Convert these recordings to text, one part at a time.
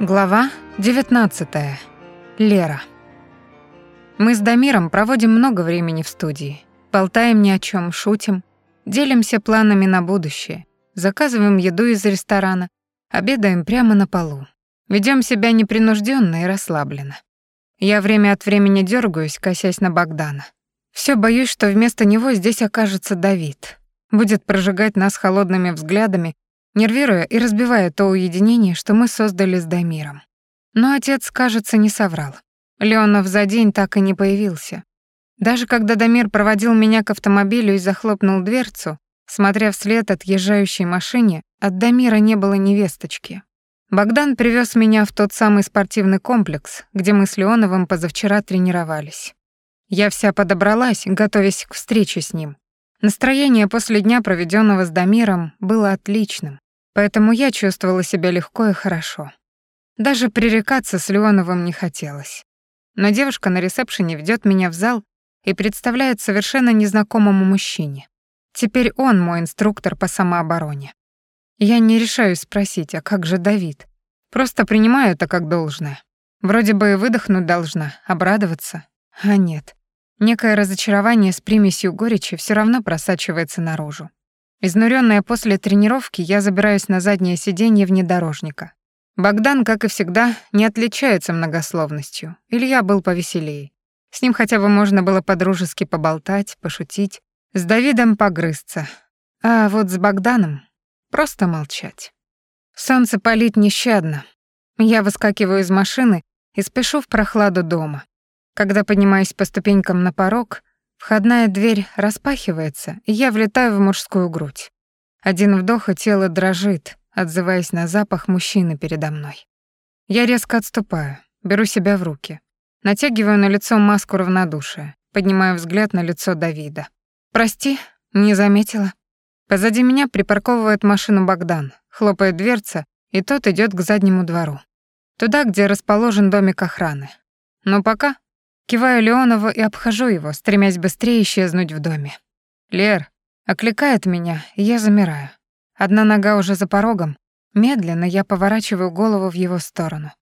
Глава 19. Лера. Мы с Дамиром проводим много времени в студии. Болтаем ни о чем, шутим, делимся планами на будущее, заказываем еду из ресторана, обедаем прямо на полу. Ведем себя непринужденно и расслабленно. Я время от времени дергаюсь, косясь на Богдана. Все боюсь, что вместо него здесь окажется Давид. Будет прожигать нас холодными взглядами нервируя и разбивая то уединение, что мы создали с Дамиром. Но отец, кажется, не соврал. Леонов за день так и не появился. Даже когда Дамир проводил меня к автомобилю и захлопнул дверцу, смотря вслед отъезжающей машине, от Дамира не было невесточки. Богдан привез меня в тот самый спортивный комплекс, где мы с Леоновым позавчера тренировались. Я вся подобралась, готовясь к встрече с ним. Настроение после дня, проведенного с Дамиром, было отличным поэтому я чувствовала себя легко и хорошо. Даже пререкаться с Леоновым не хотелось. Но девушка на ресепшене ведет меня в зал и представляет совершенно незнакомому мужчине. Теперь он мой инструктор по самообороне. Я не решаюсь спросить, а как же Давид? Просто принимаю это как должное. Вроде бы и выдохнуть должна, обрадоваться. А нет. Некое разочарование с примесью горечи все равно просачивается наружу. Изнуренная после тренировки, я забираюсь на заднее сиденье внедорожника. Богдан, как и всегда, не отличается многословностью. Илья был повеселее. С ним хотя бы можно было подружески поболтать, пошутить, с Давидом погрызться. А вот с Богданом просто молчать. Солнце палит нещадно. Я выскакиваю из машины и спешу в прохладу дома. Когда поднимаюсь по ступенькам на порог, Входная дверь распахивается, и я влетаю в мужскую грудь. Один вдох, и тело дрожит, отзываясь на запах мужчины передо мной. Я резко отступаю, беру себя в руки. Натягиваю на лицо маску равнодушия, поднимаю взгляд на лицо Давида. «Прости, не заметила». Позади меня припарковывает машину Богдан, хлопает дверца, и тот идет к заднему двору. Туда, где расположен домик охраны. Но пока Киваю Леонову и обхожу его, стремясь быстрее исчезнуть в доме. «Лер!» Окликает меня, и я замираю. Одна нога уже за порогом. Медленно я поворачиваю голову в его сторону.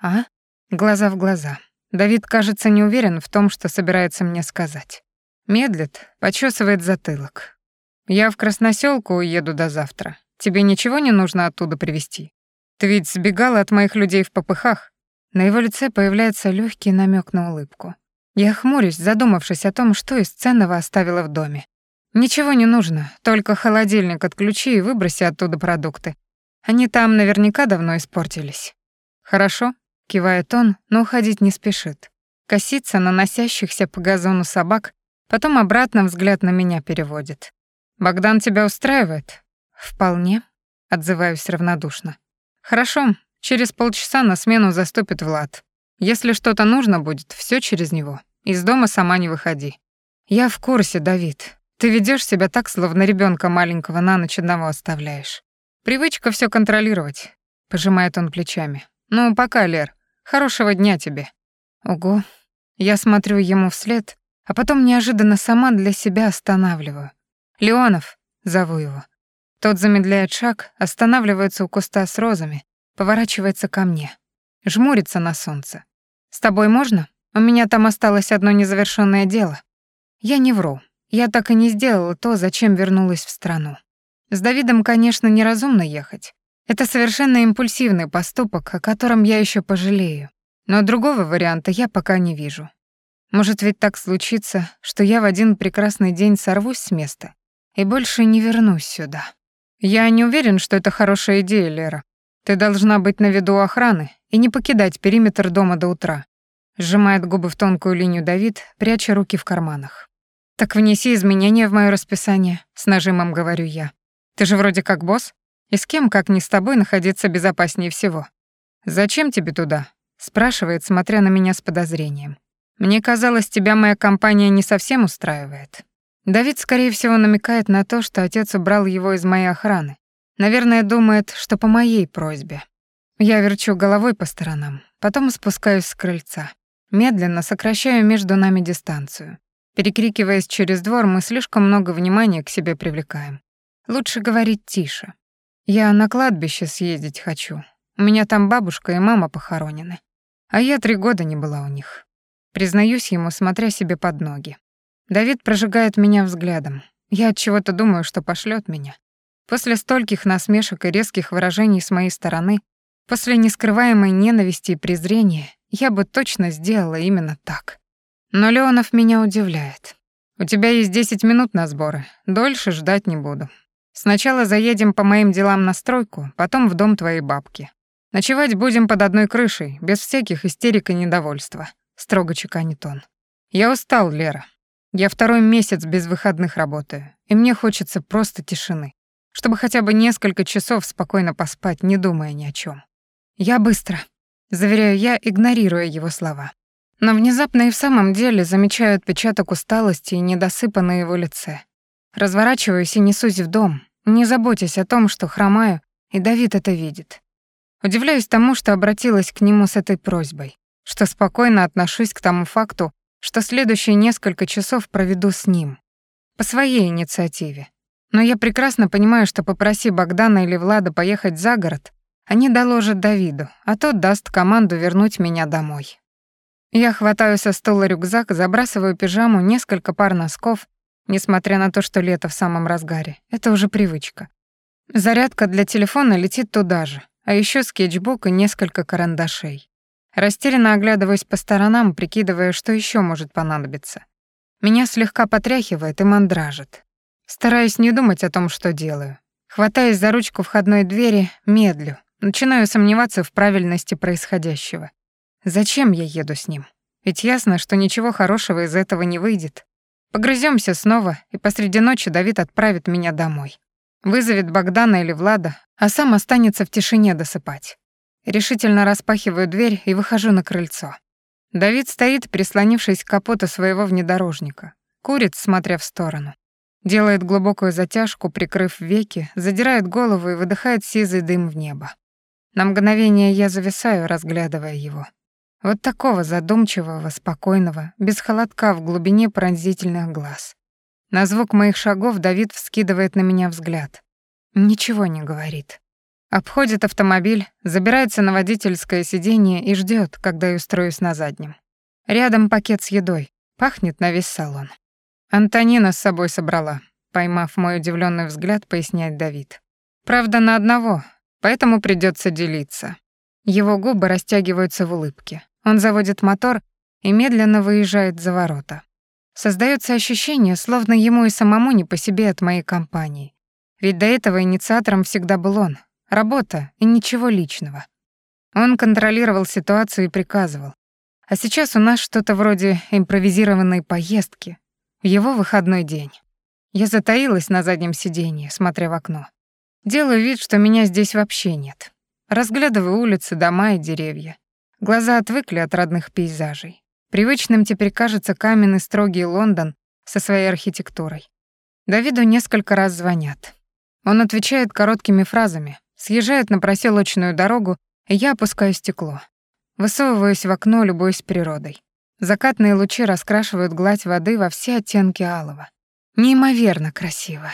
«А?» Глаза в глаза. Давид, кажется, не уверен в том, что собирается мне сказать. Медлит, почесывает затылок. «Я в Красносёлку уеду до завтра. Тебе ничего не нужно оттуда привезти? Ты ведь сбегала от моих людей в попыхах. На его лице появляется легкий намек на улыбку. Я хмурюсь, задумавшись о том, что из ценного оставила в доме. Ничего не нужно, только холодильник отключи и выброси оттуда продукты. Они там наверняка давно испортились. Хорошо, кивает он, но уходить не спешит. Косится на носящихся по газону собак, потом обратно взгляд на меня переводит. Богдан тебя устраивает? Вполне, отзываюсь равнодушно. Хорошо, Через полчаса на смену заступит Влад. Если что-то нужно будет, все через него. Из дома сама не выходи. Я в курсе, Давид. Ты ведешь себя так, словно ребенка маленького на ночь одного оставляешь. Привычка все контролировать. Пожимает он плечами. Ну, пока, Лер. Хорошего дня тебе. Ого. Я смотрю ему вслед, а потом неожиданно сама для себя останавливаю. Леонов, зову его. Тот замедляет шаг, останавливается у куста с розами, Поворачивается ко мне. Жмурится на солнце. «С тобой можно? У меня там осталось одно незавершенное дело». Я не вру. Я так и не сделала то, зачем вернулась в страну. С Давидом, конечно, неразумно ехать. Это совершенно импульсивный поступок, о котором я еще пожалею. Но другого варианта я пока не вижу. Может ведь так случится, что я в один прекрасный день сорвусь с места и больше не вернусь сюда. Я не уверен, что это хорошая идея, Лера. Ты должна быть на виду охраны и не покидать периметр дома до утра. Сжимает губы в тонкую линию Давид, пряча руки в карманах. Так внеси изменения в моё расписание, с нажимом говорю я. Ты же вроде как босс, и с кем, как не с тобой, находиться безопаснее всего. Зачем тебе туда? спрашивает, смотря на меня с подозрением. Мне казалось, тебя моя компания не совсем устраивает. Давид, скорее всего, намекает на то, что отец убрал его из моей охраны, Наверное, думает, что по моей просьбе. Я верчу головой по сторонам, потом спускаюсь с крыльца. Медленно сокращаю между нами дистанцию. Перекрикиваясь через двор, мы слишком много внимания к себе привлекаем. Лучше говорить тише. Я на кладбище съездить хочу. У меня там бабушка и мама похоронены. А я три года не была у них. Признаюсь ему, смотря себе под ноги. Давид прожигает меня взглядом. Я от чего-то думаю, что пошлет меня. После стольких насмешек и резких выражений с моей стороны, после нескрываемой ненависти и презрения, я бы точно сделала именно так. Но Леонов меня удивляет. У тебя есть 10 минут на сборы. Дольше ждать не буду. Сначала заедем по моим делам на стройку, потом в дом твоей бабки. Ночевать будем под одной крышей, без всяких истерик и недовольства, строго чеканит он. Я устал, Лера. Я второй месяц без выходных работаю, и мне хочется просто тишины, чтобы хотя бы несколько часов спокойно поспать, не думая ни о чем. Я быстро, заверяю я, игнорируя его слова. Но внезапно и в самом деле замечаю отпечаток усталости и недосыпа на его лице. Разворачиваюсь и несусь в дом, не заботясь о том, что хромаю, и Давид это видит. Удивляюсь тому, что обратилась к нему с этой просьбой, что спокойно отношусь к тому факту, что следующие несколько часов проведу с ним. По своей инициативе. Но я прекрасно понимаю, что попроси Богдана или Влада поехать за город, они доложат Давиду, а тот даст команду вернуть меня домой. Я хватаю со стола рюкзак, забрасываю пижаму, несколько пар носков, несмотря на то, что лето в самом разгаре. Это уже привычка. Зарядка для телефона летит туда же, а еще скетчбук и несколько карандашей. Растерянно оглядываюсь по сторонам, прикидывая, что еще может понадобиться. Меня слегка потряхивает и мандражит. Стараюсь не думать о том, что делаю. Хватаясь за ручку входной двери, медлю. Начинаю сомневаться в правильности происходящего. Зачем я еду с ним? Ведь ясно, что ничего хорошего из этого не выйдет. Погрыземся снова, и посреди ночи Давид отправит меня домой. Вызовет Богдана или Влада, а сам останется в тишине досыпать. Решительно распахиваю дверь и выхожу на крыльцо. Давид стоит, прислонившись к капоту своего внедорожника. Курит, смотря в сторону. Делает глубокую затяжку, прикрыв веки, задирает голову и выдыхает сизый дым в небо. На мгновение я зависаю, разглядывая его. Вот такого задумчивого, спокойного, без холодка в глубине пронзительных глаз. На звук моих шагов Давид вскидывает на меня взгляд. Ничего не говорит. Обходит автомобиль, забирается на водительское сиденье и ждет, когда я устроюсь на заднем. Рядом пакет с едой, пахнет на весь салон. Антонина с собой собрала, поймав мой удивленный взгляд, поясняет Давид. Правда, на одного, поэтому придется делиться. Его губы растягиваются в улыбке. Он заводит мотор и медленно выезжает за ворота. Создается ощущение, словно ему и самому не по себе от моей компании. Ведь до этого инициатором всегда был он. Работа и ничего личного. Он контролировал ситуацию и приказывал. А сейчас у нас что-то вроде импровизированной поездки. Его выходной день. Я затаилась на заднем сиденье, смотря в окно. Делаю вид, что меня здесь вообще нет. Разглядываю улицы, дома и деревья. Глаза отвыкли от родных пейзажей. Привычным теперь кажется каменный строгий Лондон со своей архитектурой. Давиду несколько раз звонят. Он отвечает короткими фразами, съезжает на проселочную дорогу, и я опускаю стекло. Высовываюсь в окно, любуюсь природой. Закатные лучи раскрашивают гладь воды во все оттенки алого. Неимоверно красиво.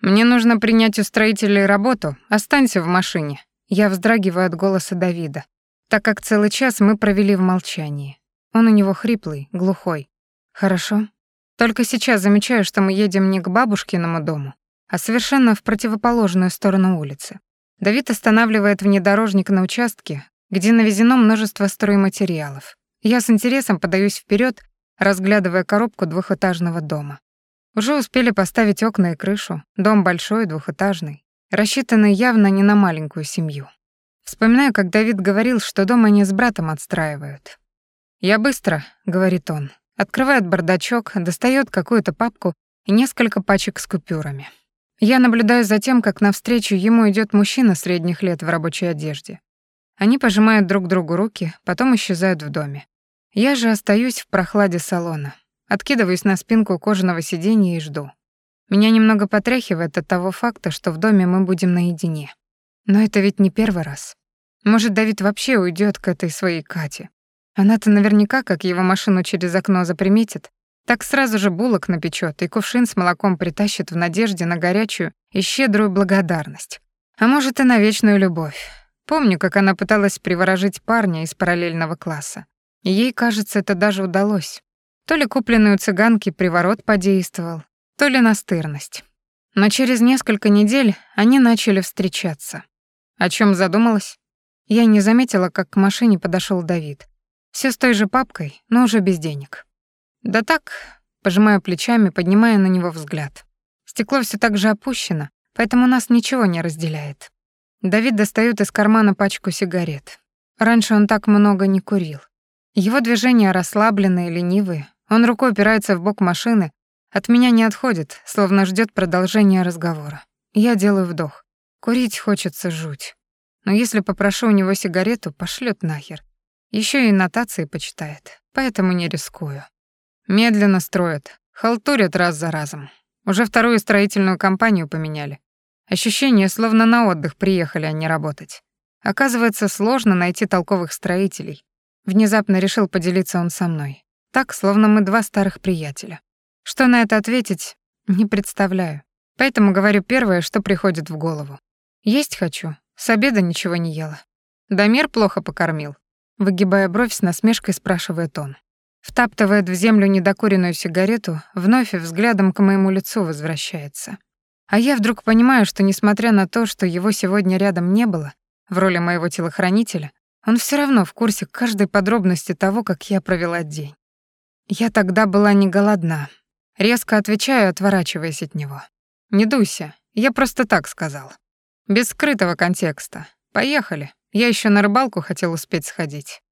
Мне нужно принять у строителей работу, останься в машине, я вздрагиваю от голоса Давида, так как целый час мы провели в молчании. Он у него хриплый, глухой. Хорошо. Только сейчас замечаю, что мы едем не к бабушкиному дому, а совершенно в противоположную сторону улицы. Давид останавливает внедорожник на участке, где навезено множество стройматериалов. Я с интересом подаюсь вперед, разглядывая коробку двухэтажного дома. Уже успели поставить окна и крышу, дом большой, двухэтажный рассчитанный явно не на маленькую семью. Вспоминаю, как Давид говорил, что дом они с братом отстраивают. «Я быстро», — говорит он, открывает бардачок, достает какую-то папку и несколько пачек с купюрами. Я наблюдаю за тем, как навстречу ему идет мужчина средних лет в рабочей одежде. Они пожимают друг другу руки, потом исчезают в доме. Я же остаюсь в прохладе салона, откидываюсь на спинку кожаного сиденья и жду. Меня немного потряхивает от того факта, что в доме мы будем наедине. Но это ведь не первый раз. Может, Давид вообще уйдет к этой своей Кате. Она-то наверняка, как его машину через окно заприметит, так сразу же булок напечет и кувшин с молоком притащит в надежде на горячую и щедрую благодарность. А может, и на вечную любовь. Помню, как она пыталась приворожить парня из параллельного класса. Ей, кажется, это даже удалось. То ли купленный у цыганки приворот подействовал, то ли настырность. Но через несколько недель они начали встречаться. О чем задумалась? Я не заметила, как к машине подошел Давид. Все с той же папкой, но уже без денег. Да так, пожимаю плечами, поднимая на него взгляд. Стекло все так же опущено, поэтому нас ничего не разделяет. Давид достает из кармана пачку сигарет. Раньше он так много не курил. Его движения расслабленные, ленивые. Он рукой опирается в бок машины, от меня не отходит, словно ждет продолжения разговора. Я делаю вдох. Курить хочется жуть. Но если попрошу у него сигарету, пошлет нахер. Еще и нотации почитает, поэтому не рискую. Медленно строят, халтурят раз за разом. Уже вторую строительную компанию поменяли. Ощущение, словно на отдых приехали, а не работать. Оказывается, сложно найти толковых строителей. Внезапно решил поделиться он со мной. Так, словно мы два старых приятеля. Что на это ответить, не представляю. Поэтому говорю первое, что приходит в голову. Есть хочу. С обеда ничего не ела. Дамир плохо покормил. Выгибая бровь с насмешкой, спрашивает он. Втаптывает в землю недокуренную сигарету, вновь взглядом к моему лицу возвращается. А я вдруг понимаю, что несмотря на то, что его сегодня рядом не было, в роли моего телохранителя, он все равно в курсе каждой подробности того, как я провела день. Я тогда была не голодна, Резко отвечаю, отворачиваясь от него. «Не дуйся, я просто так сказал. Без скрытого контекста. Поехали. Я еще на рыбалку хотел успеть сходить».